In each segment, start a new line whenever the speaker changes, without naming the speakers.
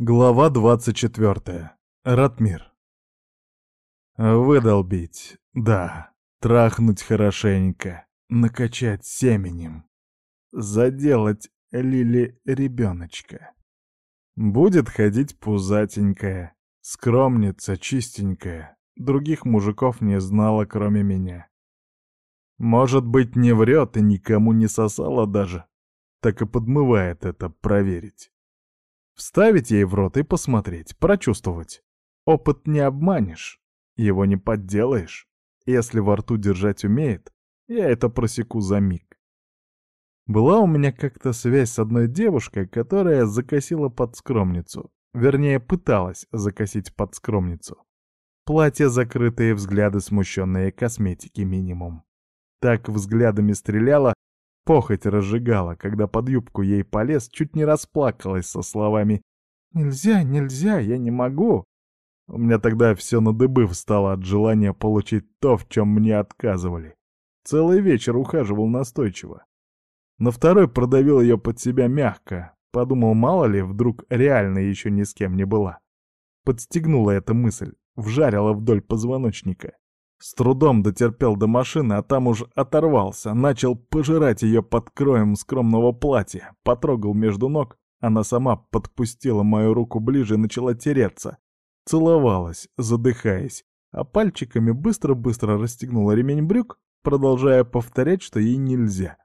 Глава 24. Ратмир. Выдолбить, да, трахнуть хорошенько, накачать семенем, заделать Лили ребеночка. Будет ходить пузатенькая, скромница, чистенькая, других мужиков не знала, кроме меня. Может быть, не врет и никому не сосала даже, так и подмывает это проверить. Вставить ей в рот и посмотреть, прочувствовать. Опыт не обманешь, его не подделаешь. Если во рту держать умеет, я это просеку за миг. Была у меня как-то связь с одной девушкой, которая закосила под скромницу. Вернее, пыталась закосить под скромницу. Платье закрытые, взгляды смущенные, косметики минимум. Так взглядами стреляла, Похоть разжигала, когда под юбку ей полез, чуть не расплакалась со словами «Нельзя, нельзя, я не могу». У меня тогда все на дыбы встало от желания получить то, в чем мне отказывали. Целый вечер ухаживал настойчиво. На второй продавил ее под себя мягко. Подумал, мало ли, вдруг реально еще ни с кем не была. Подстегнула эта мысль, вжарила вдоль позвоночника. С трудом дотерпел до машины, а там уж оторвался, начал пожирать ее под кроем скромного платья, потрогал между ног. Она сама подпустила мою руку ближе и начала тереться. Целовалась, задыхаясь, а пальчиками быстро-быстро расстегнула ремень брюк, продолжая повторять, что ей нельзя.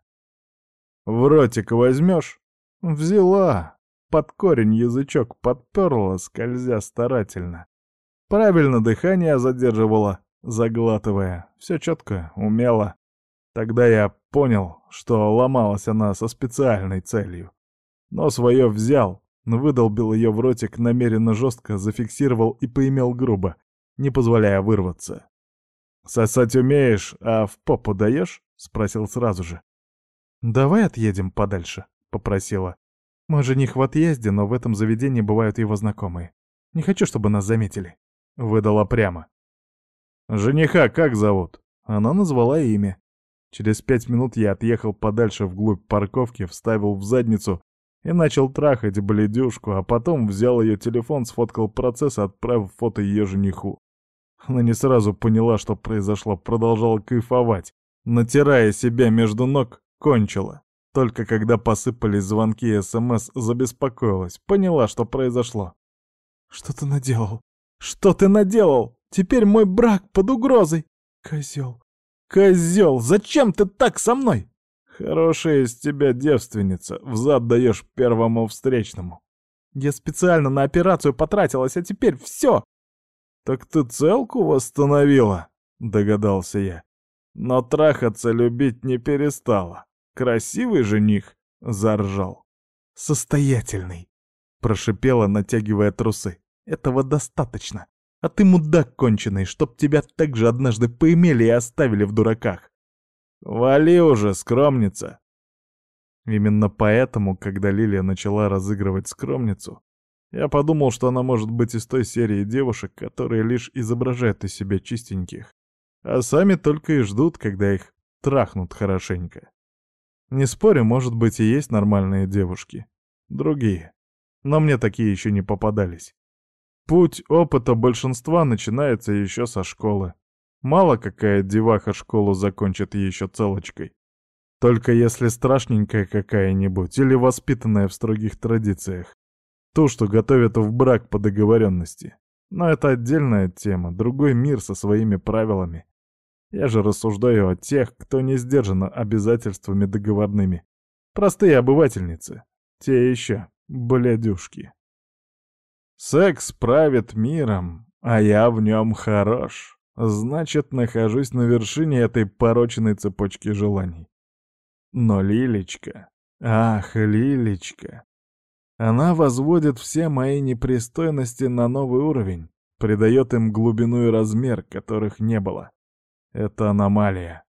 «В ротик возьмешь?» «Взяла!» Под корень язычок подперла, скользя старательно. Правильно дыхание задерживала, заглатывая. Все четко, умело. Тогда я понял, что ломалась она со специальной целью. Но свое взял, выдолбил ее в ротик намеренно жестко, зафиксировал и поимел грубо, не позволяя вырваться. «Сосать умеешь, а в попу даешь?» — спросил сразу же. «Давай отъедем подальше», — попросила. «Мой жених в отъезде, но в этом заведении бывают его знакомые. Не хочу, чтобы нас заметили». Выдала прямо. «Жениха как зовут?» Она назвала имя. Через пять минут я отъехал подальше вглубь парковки, вставил в задницу и начал трахать бледюшку, а потом взял ее телефон, сфоткал процесс, отправив фото ее жениху. Она не сразу поняла, что произошло, продолжала кайфовать. Натирая себя между ног, кончила. Только когда посыпались звонки и СМС, забеспокоилась, поняла, что произошло. «Что ты наделал? Что ты наделал?» Теперь мой брак под угрозой. Козел, козел, зачем ты так со мной? Хорошая из тебя девственница, взад даешь первому встречному. Я специально на операцию потратилась, а теперь все. Так ты целку восстановила, догадался я. Но трахаться любить не перестала. Красивый жених, заржал. Состоятельный, прошипела, натягивая трусы. Этого достаточно. А ты мудак конченый, чтоб тебя так же однажды поимели и оставили в дураках. Вали уже, скромница. Именно поэтому, когда Лилия начала разыгрывать скромницу, я подумал, что она может быть из той серии девушек, которые лишь изображают из себя чистеньких, а сами только и ждут, когда их трахнут хорошенько. Не спорю, может быть, и есть нормальные девушки. Другие. Но мне такие еще не попадались. Путь опыта большинства начинается еще со школы. Мало какая деваха школу закончит еще целочкой. Только если страшненькая какая-нибудь или воспитанная в строгих традициях. То, что готовят в брак по договоренности. Но это отдельная тема, другой мир со своими правилами. Я же рассуждаю о тех, кто не сдержан обязательствами договорными. Простые обывательницы. Те еще блядюшки. Секс правит миром, а я в нем хорош. Значит, нахожусь на вершине этой пороченной цепочки желаний. Но Лилечка... Ах, Лилечка... Она возводит все мои непристойности на новый уровень, придает им глубину и размер, которых не было. Это аномалия.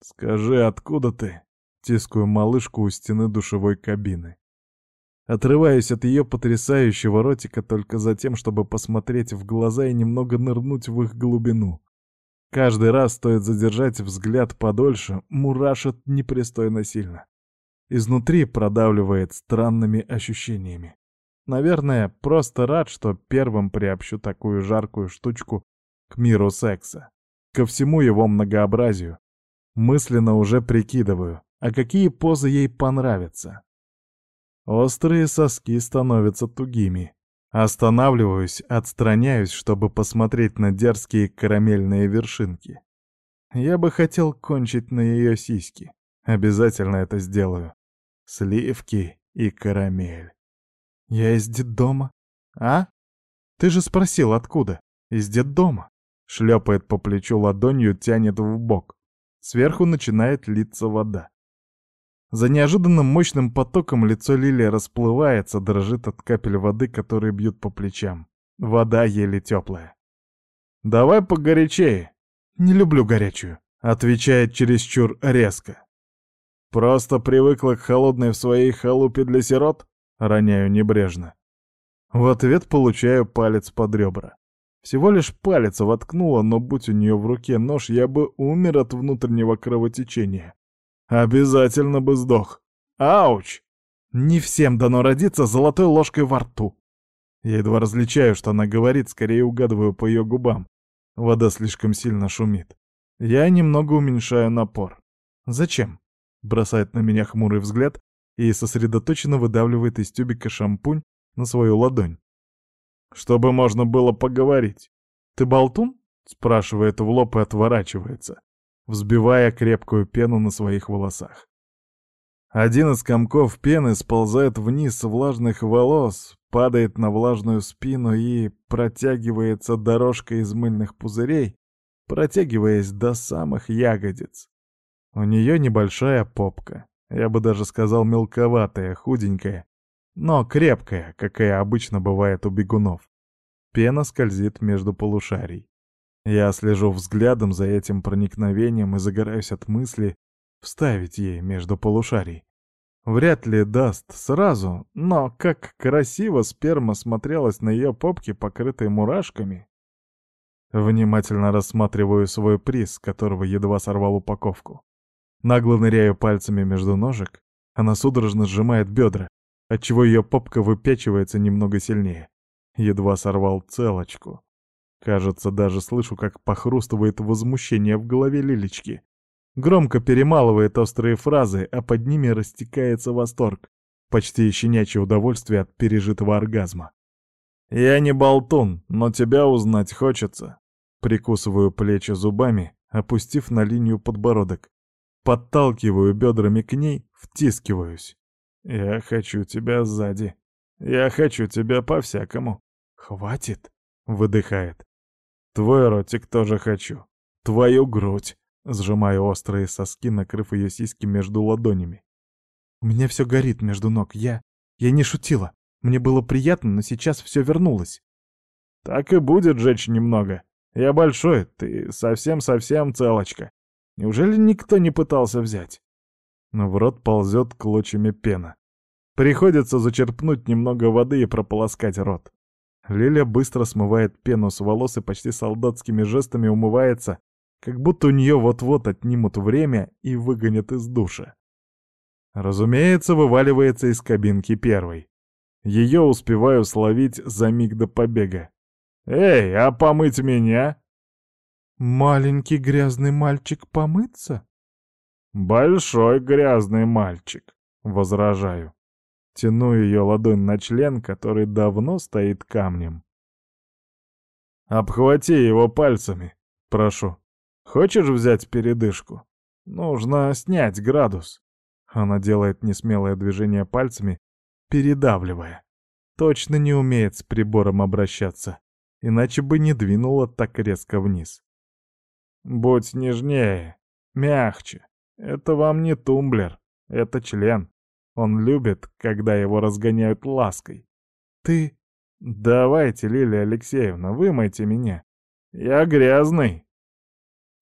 Скажи, откуда ты? Тискую малышку у стены душевой кабины отрываясь от ее потрясающего ротика только за тем, чтобы посмотреть в глаза и немного нырнуть в их глубину. Каждый раз стоит задержать взгляд подольше, мурашит непристойно сильно. Изнутри продавливает странными ощущениями. Наверное, просто рад, что первым приобщу такую жаркую штучку к миру секса. Ко всему его многообразию. Мысленно уже прикидываю, а какие позы ей понравятся. Острые соски становятся тугими. Останавливаюсь, отстраняюсь, чтобы посмотреть на дерзкие карамельные вершинки. Я бы хотел кончить на ее сиськи. Обязательно это сделаю. Сливки и карамель. Я из детдома. А? Ты же спросил, откуда? Из детдома. Шлепает по плечу ладонью, тянет в бок. Сверху начинает литься вода. За неожиданным мощным потоком лицо Лилии расплывается, дрожит от капель воды, которые бьют по плечам. Вода еле теплая. «Давай погорячее!» «Не люблю горячую», — отвечает чересчур резко. «Просто привыкла к холодной в своей халупе для сирот?» — роняю небрежно. В ответ получаю палец под ребра. Всего лишь палец воткнула, но будь у нее в руке нож, я бы умер от внутреннего кровотечения. Обязательно бы сдох. Ауч! Не всем дано родиться золотой ложкой во рту. Я едва различаю, что она говорит, скорее угадываю по ее губам. Вода слишком сильно шумит. Я немного уменьшаю напор. «Зачем?» — бросает на меня хмурый взгляд и сосредоточенно выдавливает из тюбика шампунь на свою ладонь. «Чтобы можно было поговорить. Ты болтун?» — спрашивает в лоб и отворачивается взбивая крепкую пену на своих волосах. Один из комков пены сползает вниз с влажных волос, падает на влажную спину и протягивается дорожка из мыльных пузырей, протягиваясь до самых ягодиц. У нее небольшая попка, я бы даже сказал мелковатая, худенькая, но крепкая, какая обычно бывает у бегунов. Пена скользит между полушарий. Я слежу взглядом за этим проникновением и загораюсь от мысли вставить ей между полушарий. Вряд ли даст сразу, но как красиво сперма смотрелась на ее попке, покрытой мурашками. Внимательно рассматриваю свой приз, которого едва сорвал упаковку. Нагло ныряю пальцами между ножек, она судорожно сжимает бедра, отчего ее попка выпячивается немного сильнее. Едва сорвал целочку. Кажется, даже слышу, как похрустывает возмущение в голове Лилечки. Громко перемалывает острые фразы, а под ними растекается восторг, почти щенячье удовольствие от пережитого оргазма. «Я не болтун, но тебя узнать хочется». Прикусываю плечи зубами, опустив на линию подбородок. Подталкиваю бедрами к ней, втискиваюсь. «Я хочу тебя сзади. Я хочу тебя по-всякому». «Хватит», — выдыхает. Твой ротик тоже хочу. Твою грудь!» Сжимая острые соски, накрыв ее сиськи между ладонями. «У меня все горит между ног. Я... Я не шутила. Мне было приятно, но сейчас все вернулось». «Так и будет жечь немного. Я большой, ты совсем-совсем целочка. Неужели никто не пытался взять?» Но в рот ползет клочьями пена. Приходится зачерпнуть немного воды и прополоскать рот. Лиля быстро смывает пену с волос и почти солдатскими жестами умывается, как будто у нее вот-вот отнимут время и выгонят из души. Разумеется, вываливается из кабинки первой. Ее успеваю словить за миг до побега. «Эй, а помыть меня?» «Маленький грязный мальчик помыться?» «Большой грязный мальчик», — возражаю. Тяну ее ладонь на член, который давно стоит камнем. «Обхвати его пальцами, прошу. Хочешь взять передышку? Нужно снять градус». Она делает несмелое движение пальцами, передавливая. Точно не умеет с прибором обращаться, иначе бы не двинула так резко вниз. «Будь нежнее, мягче. Это вам не тумблер, это член. Он любит, когда его разгоняют лаской. Ты... Давайте, Лилия Алексеевна, вымойте меня. Я грязный.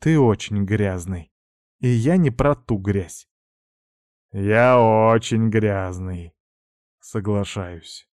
Ты очень грязный. И я не про ту грязь. Я очень грязный. Соглашаюсь.